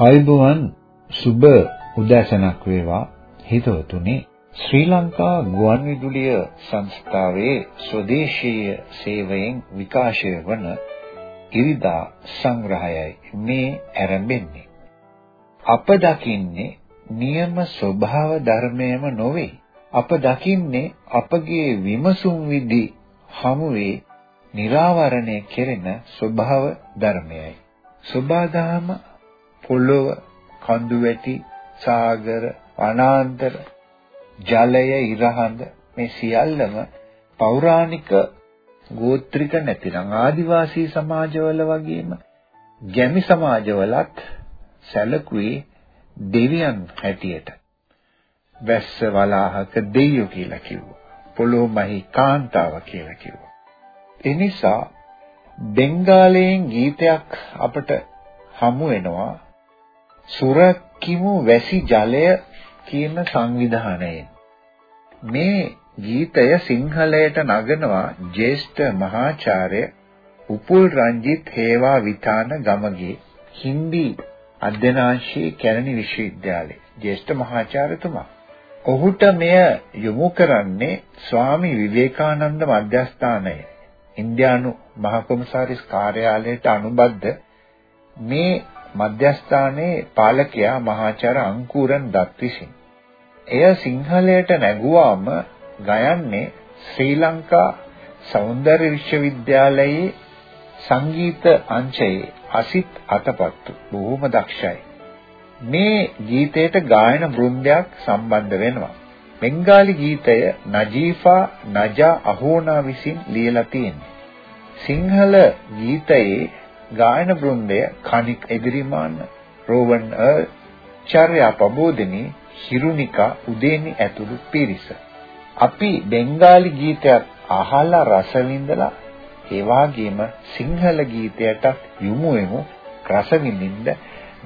ආයුබෝවන් සුබ උදෑසනක් වේවා. හිතවතුනි ශ්‍රී ලංකා ගුවන්විදුලිය සංස්ථාවේ ස්වදේශීය සේවයෙන් විකාශය වන ඉරිදා සංග්‍රහයයි මේ ආරම්භෙන්නේ අප දකින්නේ නියම ස්වභාව ධර්මයම නොවේ. අප දකින්නේ අපගේ විමසුම් විදි හමුවේ निराවරණය කෙරෙන ස්වභාව ධර්මයයි. සබාදාම පොළොව, කඳු වැටි, සාගර, වනාන්තර, ජලය, ඉරහඳ මේ සියල්ලම පෞරාණික ගෝත්‍රික නැතිනම් ආදිවාසී සමාජවල වගේම ගැමි සමාජවලත් සැලකුවේ දෙවියන් හැටියට. වැස්ස වලාහක දෙයියෝ කියලා කිව්වා. පොළොමහි කාන්තාව කියලා කිව්වා. ඒ නිසා බෙන්ගාලයෙන් ගීතයක් අපට හමු වෙනවා සුරකිමු වැසි ජලය කියන සංවිධානයෙන්. මේ ගීතය සිංහලයට නගනවා ජේෂ්ඨ මහාචාර්ය උපුල් රංජිත් හේවා විතාන ගමගේ හින්දි අධ්‍යනාංශයේ කැලණි විශ්වවිද්‍යාලයේ. ජේෂ්ඨ මහාචාර්යතුමා. ඔහුට මෙය යොමු කරන්නේ ස්වාමි විවේකානන්ද මධ්‍යස්ථානය. ඉන්දියානු මහ කොමසාරිස් කාර්යාලයට අනුබද්ධ මේ මධ්‍යස්ථානයේ පාලකයා මහාචාර්ය අංකුරන් දත් විසින්. එය සිංහලයට නැගුවාම ගයන්නේ ශ්‍රී ලංකා සෞන්දර්ය විශ්වවිද්‍යාලයේ සංගීත අංශයේ අසිත් අතපත්තු බොහොම දක්ෂයි. මේ ගීතයට ගායන බෘන්දයක් සම්බන්ධ වෙනවා. බෙන්ගාලි ගීතය නජීෆා නජා අහෝනා විසින් ලියලා තියෙන්නේ. සිංහල ගීතයේ ගායන බෘන්දය කණික් එදිරිමාන රෝවන් අර් චර්යා ප්‍රබෝධිනී හිරුනිකා උදේනි ඇතුළු පිරිස. අපි බෙන්ගාලි ගීතයක් අහලා රස විඳලා ඒ වගේම සිංහල ගීතයට යොමු වෙමු රස විඳින්න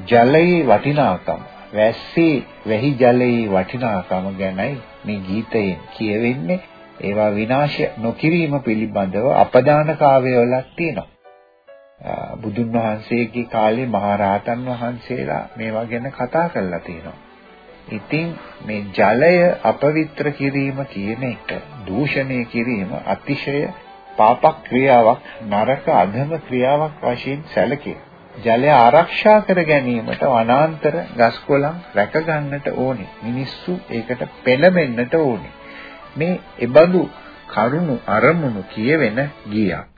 ජලයේ වටිනාකම වැස්සේ වැහි ජලයේ වටිනාකම ගැනයි මේ ගීතයෙන් කියවෙන්නේ. ඒවා විනාශ නොකිරීම පිළිබඳව අපදාන කාව්‍යවලක් තියෙනවා. බුදුන් වහන්සේගේ කාලේ මහරහතන් වහන්සේලා මේවා ගැන කතා කරලා තියෙනවා. ඉතින් මේ ජලය අපවිත්‍ර කිරීම කියන එක දූෂණය කිරීම අතිශය පාපක් ක්‍රියාවක් නරක අධම ක්‍රියාවක් වශයෙන් සැලකේ. ජලය ආරක්ෂා කර ගැනීමට වනාන්තර ගස්කොළන් රැක ගන්නට ඕනේ. මිනිස්සු ඒකට පෙළඹෙන්නට ඕනේ. මේ එබඳු කරුණු අරමුණු කියවෙන ගියක්.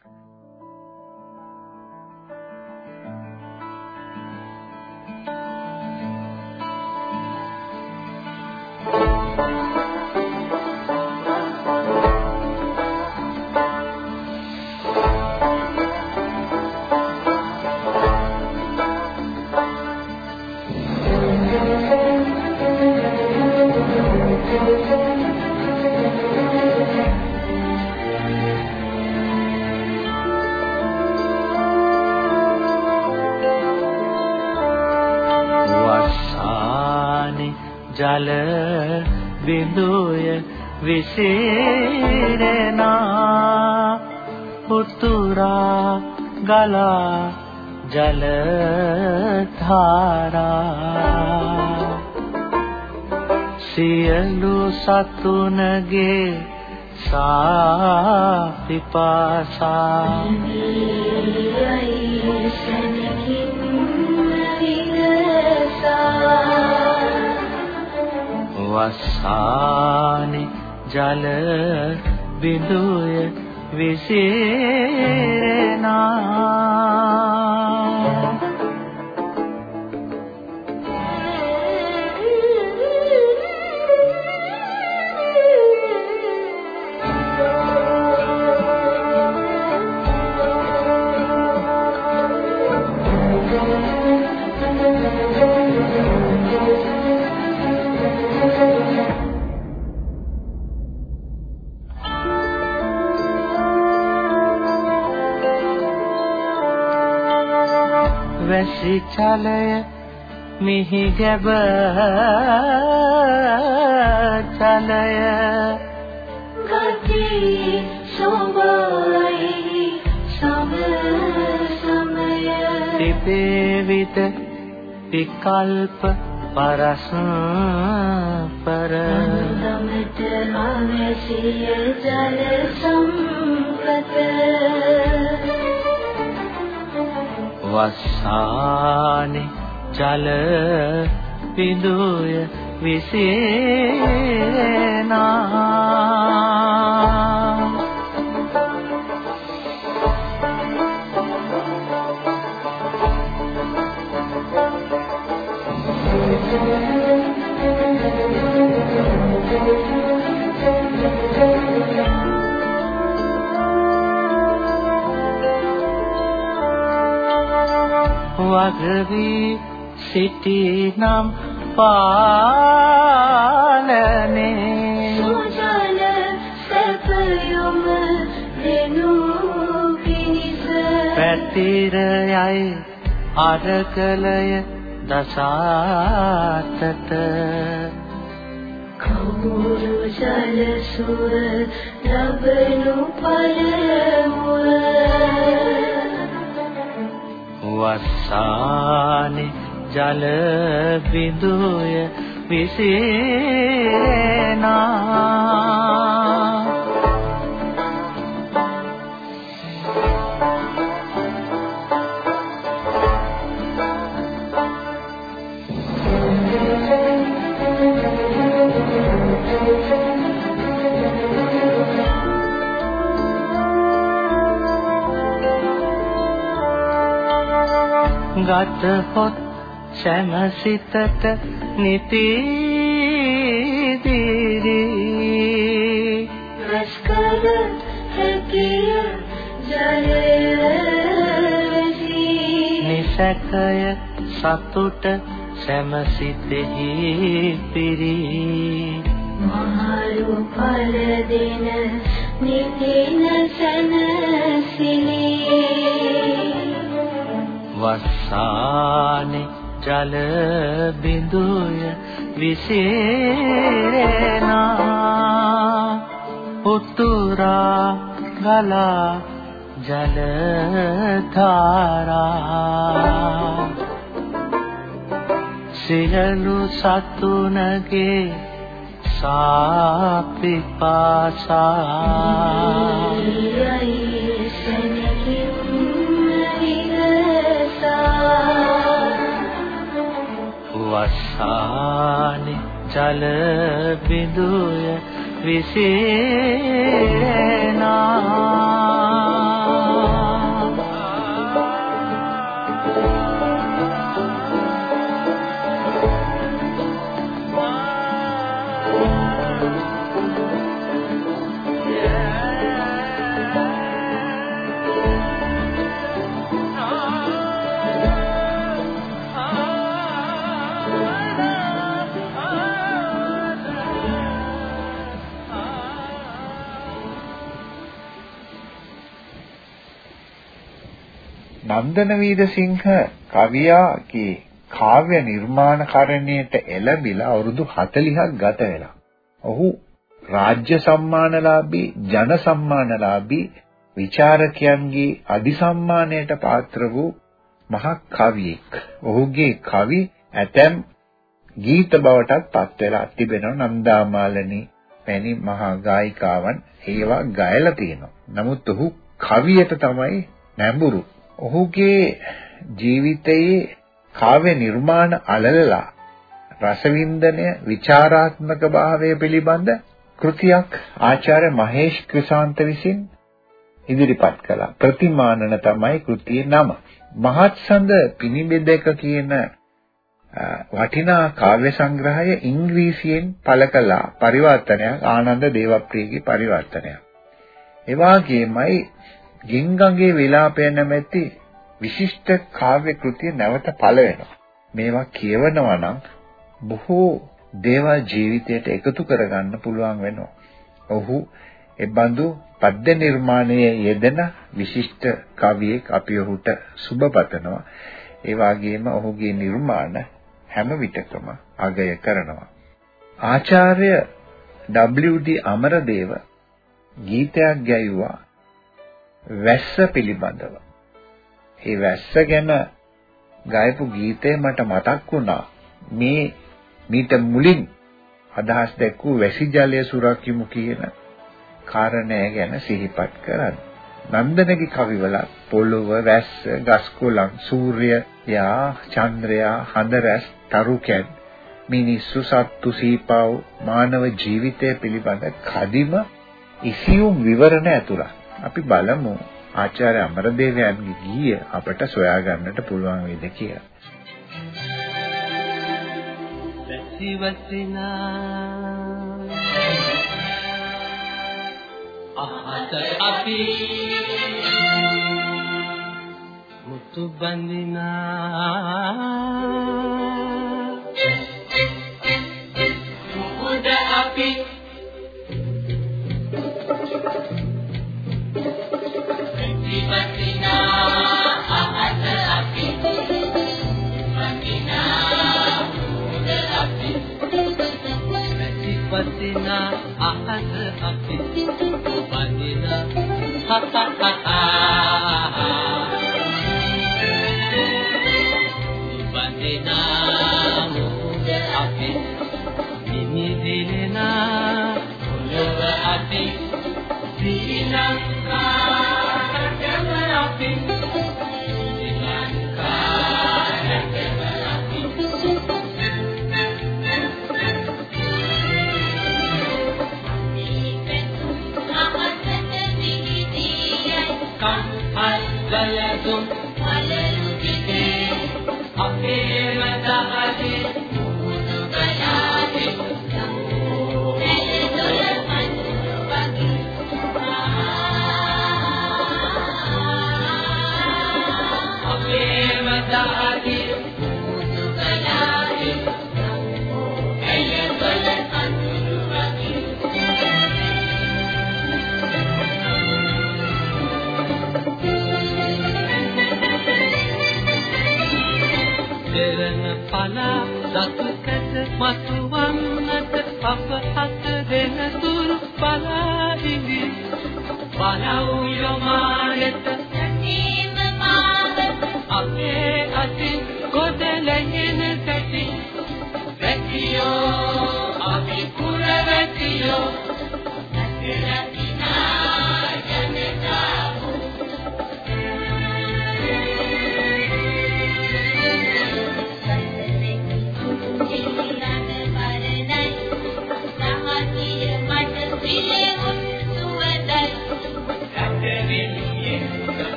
සියලු සතුනගේ සාපිපාසා වස්සානේ ජල බිඳුය විසිරෙනා. සිචලය මිහි ගැබ චලය. ගති සෝබයි සම සමය. තිබේ විට විකල්ප පරස්පර දමට අවසිය ජල සම්පත වස්සානේ ජල බිඳුය විසේනා. වගවි සිටිනම් පාලනේ. සුජල සැපයොම දෙනු පිනිස පැතිරයයි අරකලය දසාතට. කවුරු ජල සුව ලබනු පළමුව වස්සානේ ජල බිඳුය විසේනා. ගත හොත් සැනසිතට නිතිදිරි. රස්කල හැකිය ජලයසි නිසකය සතුට සැමසිතෙහි පිරි. මහලු පල දෙන නිතින සනසිලි වස්සානේ ජල බිඳුය විසේනා උතුරා ගලා ජල ධාරා. සියලු සතුනගේ සාපිපාසා. වස්සානේ ජල බිඳුය විසේනා. නන්දන වීරසිංහ කවියාගේ කාව්‍ය නිර්මාණකරණයට එළඹිලා අවුරුදු 40ක් ගත වෙලා. ඔහු රාජ්‍ය සම්මානලාභී, ජන සම්මානලාභී විචාරකයන්ගේ අධිසම්මානයට පාත්‍ර වූ මහා කවියෙක්. ඔහුගේ කවි ඇතැම් ගීත බවටත් පත් වෙලා තිබෙනවා නන්දාමාලනී වැනි මහා ගායිකාවන් ඒවා ගයලා තියෙනවා. නමුත් ඔහු කවියට තමයි නැඹුරු. ඔහුගේ ජීවිතයේ කාව්‍ය නිර්මාණ අලලලා රසවින්දනය විචාරාත්මක භාවය පිළිබඳ කෘතියක් ආචාර්ය මහේෂ් ක්‍රිසාන්ත විසින් ඉදිරිපත් කළා. ප්‍රතිමානන තමයි කෘතියේ නම. මහත්සඳ පිනිබෙදක කියන වටිනා කාව්‍ය සංග්‍රහය ඉංග්‍රීසියෙන් පළ කළා පරිවර්තනයක් ආනන්ද දේවප්‍රියගේ පරිවර්තනයක්. එවාගෙමයි ගින්ගගේ විලාපය නැමැති විශිෂ්ට කාව්‍ය කෘතිය නැවත පළ වෙනවා. මේවා කියවනවා නම් බොහෝ දේවල් ජීවිතයට එකතු කරගන්න පුළුවන් වෙනවා. ඔහු එබඳු පද්‍ය නිර්මාණයේ යෙදෙන විශිෂ්ට කවියෙක් අපි ඔහුට සුබ පතනවා. ඒ වගේම ඔහුගේ නිර්මාණ හැම විටකම අගය කරනවා. ආචාර්ය W.D. අමරදේව ගීතයක් ගැයුවා වැස්ස පිළිබඳව. ඒ වැස්ස ගැන ගායපු ගීතය මට මතක් වුණා. මේ මීට මුලින් අදහස් දැක්වූ වැසි ජලය සුරකිමු කියන කාරණය ගැන සිහිපත් කරන්න. නන්දනගේ කවිවල පොළොව, වැස්ස, ගස් කොළන්, සූර්යයා, චන්ද්‍රයා, හඳරැස්, තරුකැන් මිනිස්සු සත්තු සීපාව මානව ජීවිතය පිළිබඳ කදිම ඉසියුම් විවරණ ඇතුළත්. අපි බලමු ආචාර්ය අමරදේවයන්ගේ ගීය අපට සොයා ගන්නට පුළුවන් වේද කියලා. වැසිවසිනා අහත අපි මුතු බඳිනා ha ha ha ha. Papa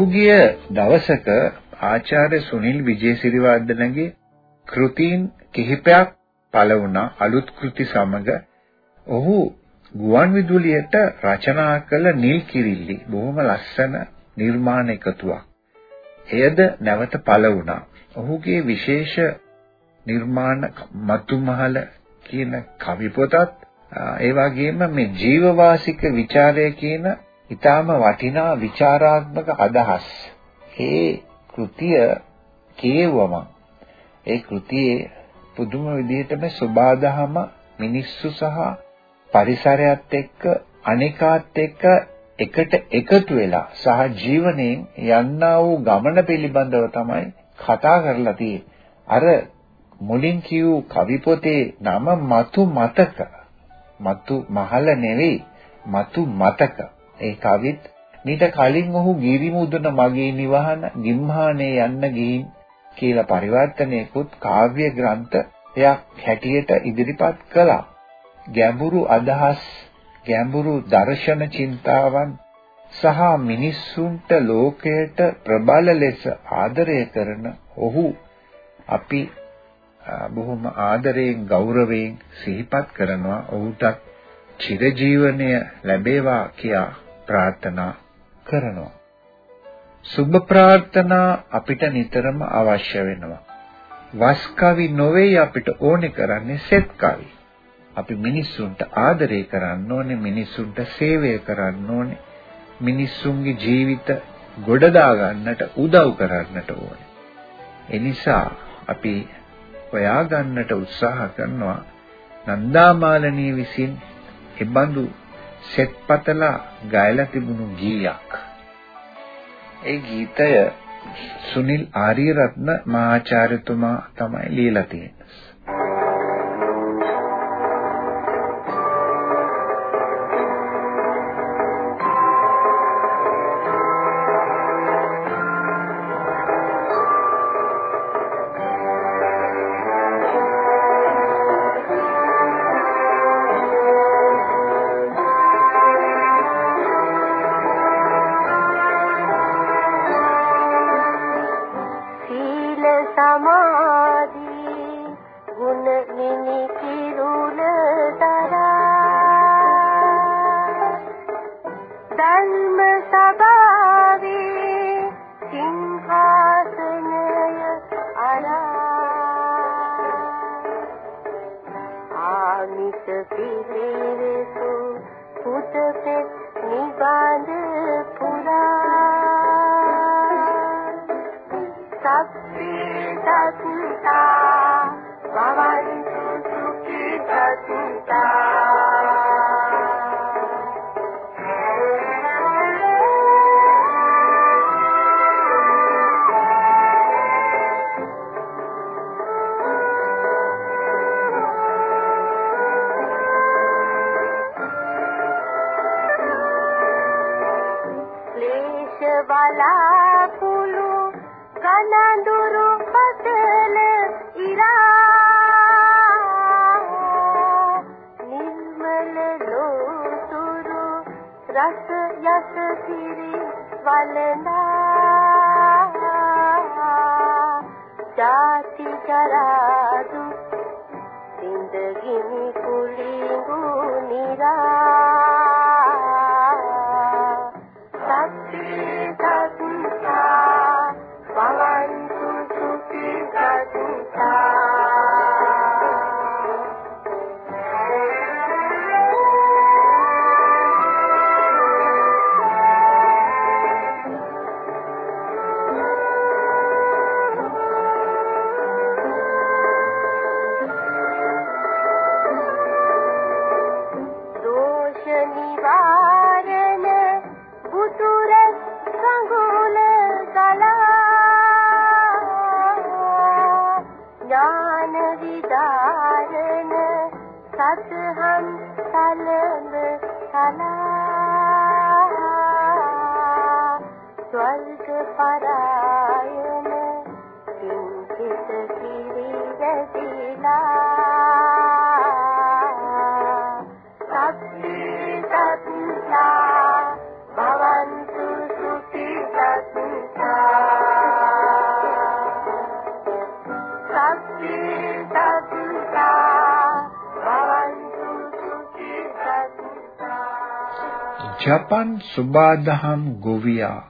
පහුගිය දවසක ආචාර්ය සුනිල් විජේසිරිවර්ධනගේ කෘතීන් කිහිපයක් පළ වුණා අලුත් කෘති සමග ඔහු ගුවන් විදුලියට රචනා කළ නිල් කිරිල්ලි බොහොම ලස්සන නිර්මාණ එකතුවක්. එයද නැවත පළ වුණා. ඔහුගේ විශේෂ නිර්මාණ මතුමහල කියන කවි පොතත් ඒ වගේම මේ ජීවවාසික ਵਿਚාරය කියන ඊටාම වටිනා ਵਿਚਾਰාත්මක අදහස්. ඒ කෘතිය කියවම ඒ කෘතියේ පුදුම විදිහටම සබාදහම මිනිස්සු සහ පරිසරයත් එක්ක අනිකාත් එක්ක එකට එකතු වෙලා සහ ජීවණයෙන් යන්නා වූ ගමන පිළිබඳව තමයි කතා කරලා තියෙන්නේ. අර මුලින් කියූ කවි පොතේ නම මතු මතක. මතු මහල නෙවෙයි මතු මතක. ඒ කවිත් මීට කලින් ඔහු ගිරි මුදුන මගේ නිවහන ගිම්හානේ යන්න ගිහින් කියලා පරිවර්තනයකුත් කාව්‍ය ග්‍රන්ථයක් හැටියට ඉදිරිපත් කළා. ගැඹුරු අදහස්, ගැඹුරු දර්ශන චින්තාවන් සහ මිනිස්සුන්ට ලෝකයට ප්‍රබල ලෙස ආදරය කරන ඔහු අපි බොහොම ආදරයෙන් ගෞරවයෙන් සිහිපත් කරනවා ඔහුටත් චිරජීවනය ලැබේවා කියා ප්‍රාර්ථනා කරනවා සුබ ප්‍රාර්ථනා අපිට නිතරම අවශ්‍ය වෙනවා. වස් කවි නොවේ අපිට ඕනේ කරන්නේ සෙත් කවි. අපි මිනිස්සුන්ට ආදරය කරන්න ඕනේ, මිනිස්සුන්ට සේවය කරන්න ඕනේ. මිනිස්සුන්ගේ ජීවිත ගොඩදා ගන්නට උදව් කරන්නට ඕනේ. එනිසා අපි හොයා ගන්නට උත්සාහ කරනවා නන්දාමාලනී විසින් එබඳු සෙත්පතලා ගයලා තිබුණු ගීයක්. ඒ ගීතය සුනිල් ආරියරත්න මහාචාර්යතුමා තමයි ලියලා තියෙන්නේ. पालना जाति जरादू जिंदगी में कुली निरा हम सलंग स्वर्ग पराय में किंचित गिरी रसीला ජපන් සුබාදහම් ගොවියා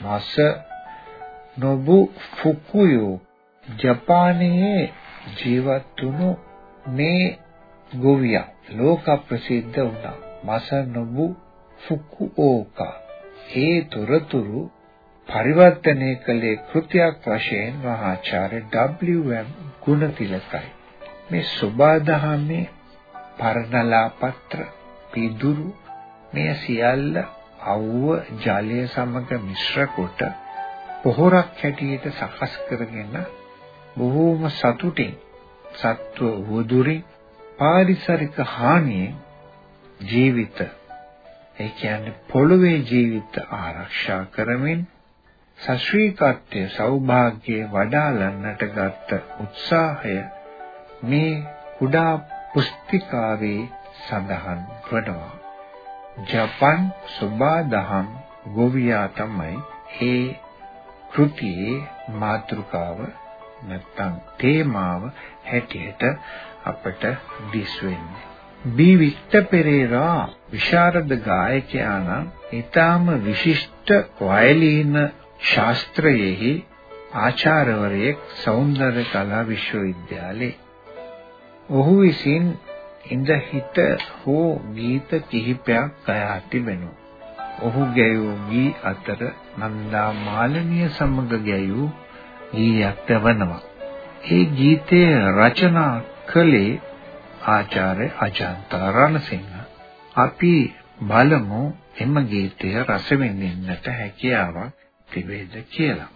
මාස නොබු ෆුකුයෝ ජපානයේ ජීවත් වුණු මේ ගොවියා ලෝක ප්‍රසිද්ධ වුණා. මසනොබු ෆුකුෝකා. ඒ තොරතුරු පරිවර්තනය කළේ කෘතියක් වශයෙන් මහාචාර්ය W.M. ගුණතිලකයි. මේ සෝබාදහමේ පරණලාපත්‍ර පිදුරු මේ සියල්ල අවුව ජලය සමග මිශ්‍ර කොට පොහොරක් හැටියට සකස් කරගෙන බොහෝම සතුටින් සත්ව වදුරින් පාරිසරික හානියෙන් ජීවිත ඒ කියන්නේ පොළොවේ ජීවිත ආරක්ෂා කරමින් සශ්‍රීකත්වයේ සෞභාග්‍යයේ වඩාලන්නට ගත්ත උත්සාහය මේ කුඩා පුස්තිකාවේ සඳහන් වනවා. ජපන් සුබාදහම් ගෝවියා තමයි ඒ කෘතියේ මාතෘකාව නැත්නම් තේමාව හැටියට අපට දිස් වෙන්නේ. බී වික්ට පෙරේරා විශාරද ගායකයා නම් ඊටාම විශිෂ්ට වයලීන ශාස්ත්‍රයේහි ආචාර්යවරයෙක් සෞන්දර්ය කලා විශ්වවිද්‍යාලයේ. ඔහු විසින් ඉඳ හිට හෝ ගීත කිහිපයක් ගයා තිබෙනවා. ඔහු ගැයූ ගී අතර නන්දා මාලනිය සමග ගැයූ ගීයක් වනවා. ඒ ගීතය රචනා කළේ ආචාර්ය අජන්ත රණසිංහ. අපි බලමු එම ගීතය රස විඳින්නට හැකියාවක් තිබේද කියලා.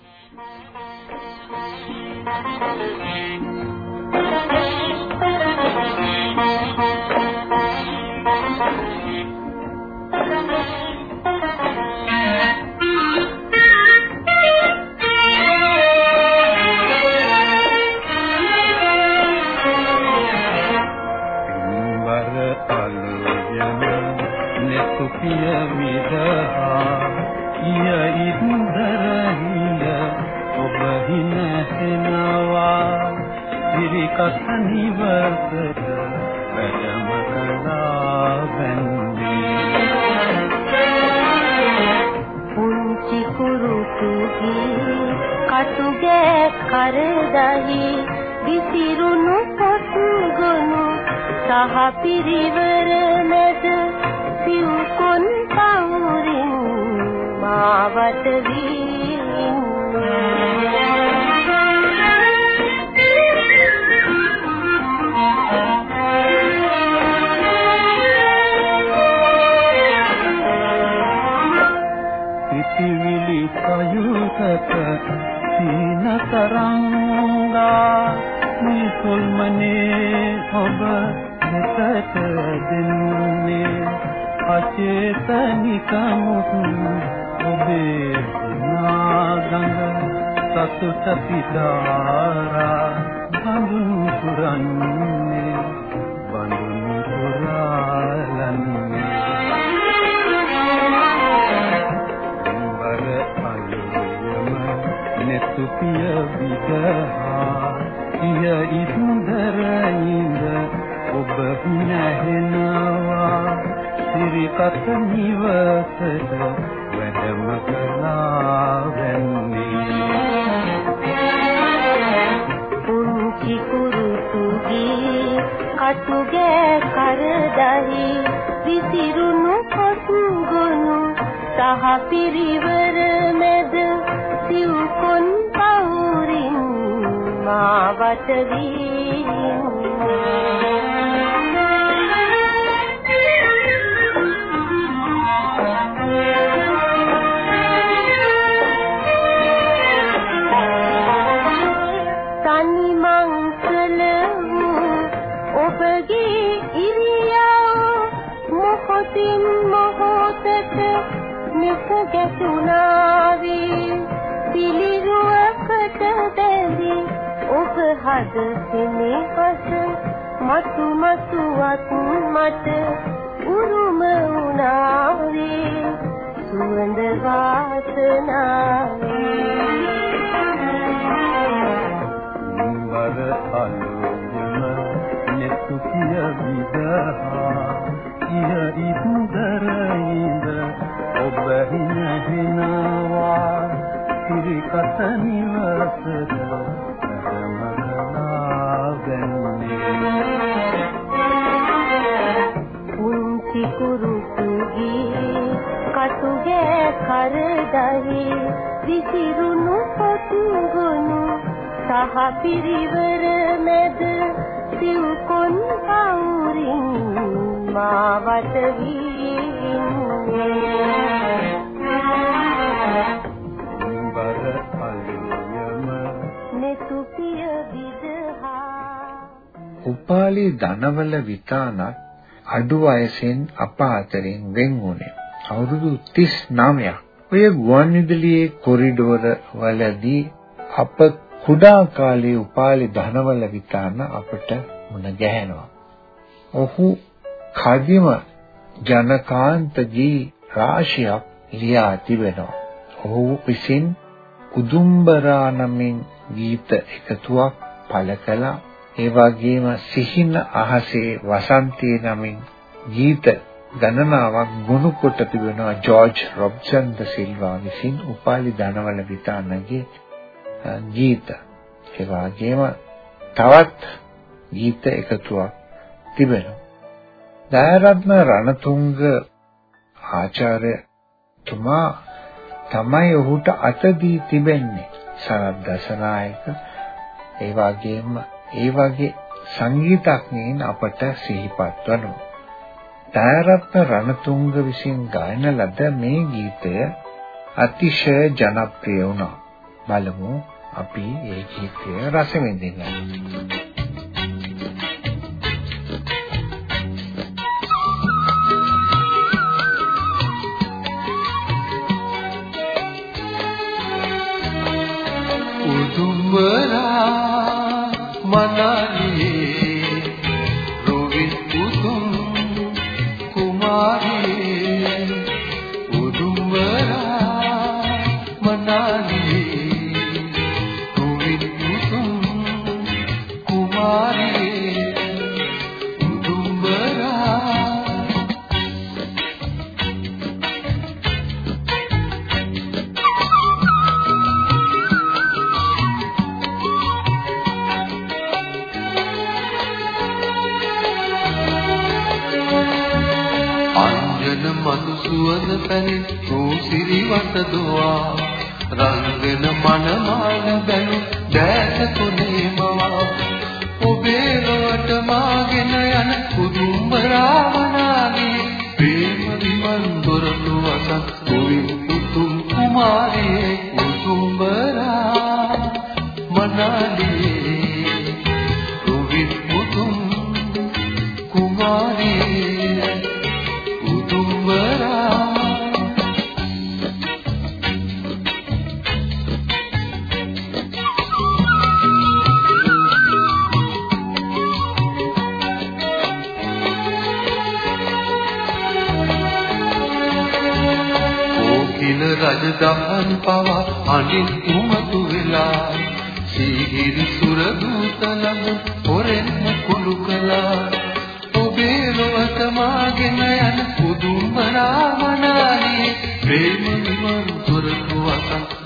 පිය විදහා ඊය ඉන්දරහිය ඔබ හිනහෙනවා ඉරිකස නිවසට වැඩම කළා වැන්නේ පුංචි කුරුතුගේ කටුගේ කරදහි විසිරුණු පොත්ගුණු සහ පිරිවර මැද සිව්කොන් පවුරින් මාවට වී සිතිවිලි කයුතක සීන තරංගා මේ සොල්මනේ ඔබ මෙතට දෙන්නේ. අචේතනිකමුත් ඔබේ නාගඟ සතුට පිටාරා බඳුන් පුරන්නේ බඳුන් පුරාලන්නේ. බර අයුයම නෙතුපිය විදහා ඉය ඉන්දර ඉඳ ඔබ නැහෙනවා සිරිකත නිවසට වැඩම කළා වෙන්නේ පුංචි කුරුතුගේ කටුගේ කරදහි විසිරුණු පොත්ගුණු සහ පිරිවර මැද සිව්කොන් පවුරින් මාවට තනි ඔබ හද සෙනෙහස මතු මතුවත් මට උරුම වුණාවේ. සුවඳ වාසනාවේ. බර අලුයම නෙතුපිය විදහා. ඉය ඉන්දර ඉඳ ඔබ හිනහිනවා සිරිකත නිවසට වැඩම කළා කරදහි විසිරුණු පොතුගුණු සහ පිරිවර මැද පවුරින් බර අලියම. නෙතු පිය විදහා උපාලි ධනවල විතානත් අඩු වයසෙන් අප අතරින් වෙන් වුණේ. අවුරුදු 39ක්. ඔය ගුවන්විදුලියේ කොරිඩෝර වලදී අප කුඩා කාලයේ උපාලි ධනවල විතාන අපට මුණ ගැහෙනවා. ඔහු කදිම ජනකාන්ත ගී රාශියක් ලියා තිබෙනවා. ඔහු විසින් උදුම්බරා නමින් ගීත එකතුවක් පළ කළා. ඒ වගේම සිහින අහසේ වසන්තී නමින් ගීත ගණනාවක් ගොනු කොට තිබෙනවා ජෝර්ජ් රොබ්සන් ද සිල්වා විසින් උපාලි ධනවල විතානගේ ගීත. ඒ වගේම තවත් ගීත එකතුවක් තිබෙනවා. දයාරත්න රණතුංග ආචාර්යතුමා තමයි ඔහුට අත දී තිබෙන්නේ. සරත් දසනායක ඒ වගේම ඒ වගේ සංගීතඥයින් අපට සිහිපත් වනවා. දයාරත්න රණතුංග විසින් ගායන ලද මේ ගීතය අතිශය ජනප්‍රිය වුණා. බලමු අපි ඒ ගීතය රස විඳින්න. විමන්